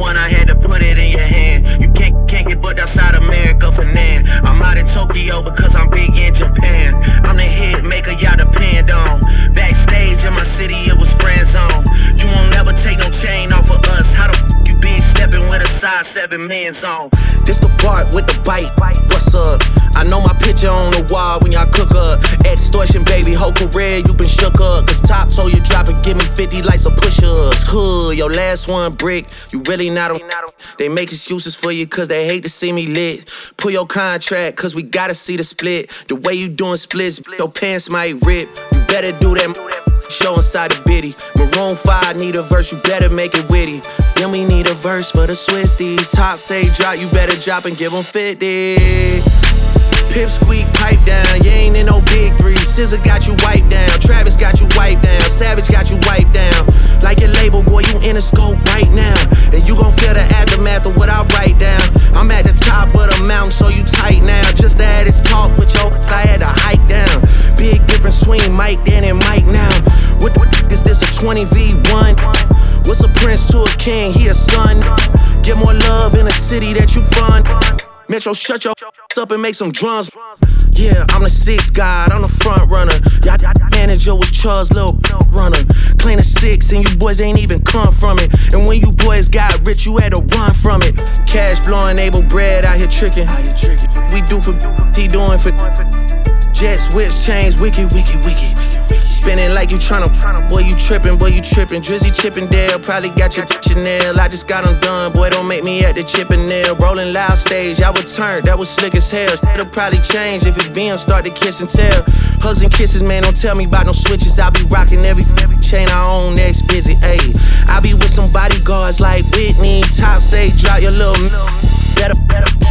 one, I had to put it in your hand. You can't can't get booked outside America for now. I'm out in Tokyo because I'm big in Japan. I'm the hit maker y'all depend on. Backstage in my city, it was friend zone. You won't never take no chain off of us. How the f- you big stepping with a size seven man zone? This the part with the bite. What's up? I know my picture on the wall when y'all cook up. Extortion, baby, whole career you been shook up. Cause 50 lights some push ups. Hood, your last one brick, you really not a. They make excuses for you cause they hate to see me lit. Pull your contract cause we gotta see the split. The way you doing splits, your pants might rip. You better do that. Show inside the bitty. Maroon 5 need a verse, you better make it witty. Then we need a verse for the Swifties. Top say drop, you better drop and give them 50. Pip squeak, pipe down. You ain't in no big three. SZA got you wiped king? He a son. Get more love in a city that you from. Metro, shut your up and make some drums. Yeah, I'm the six guy, I'm the front runner. Y'all manager was Charles Little runner. Clean a six, and you boys ain't even come from it. And when you boys got rich, you had to run from it. Cash blowing, able bread out here tricking. We do for he doing for jets, whips, chains, wicked, wicked, wicked spinning like you tryna. Boy, you trippin', boy, you trippin'. Drizzy Chippendale probably got your Chanel. I just got them done, boy, don't make me at the Chippendale. Rolling loud stage, I would turn, that was slick as hell. It'll probably change if it beam start to kiss and tell. Hugs and kisses, man, don't tell me about no switches. I be rockin' every chain I own next visit, ayy. I be with some bodyguards like Whitney. Top say, drop your little. Better, better.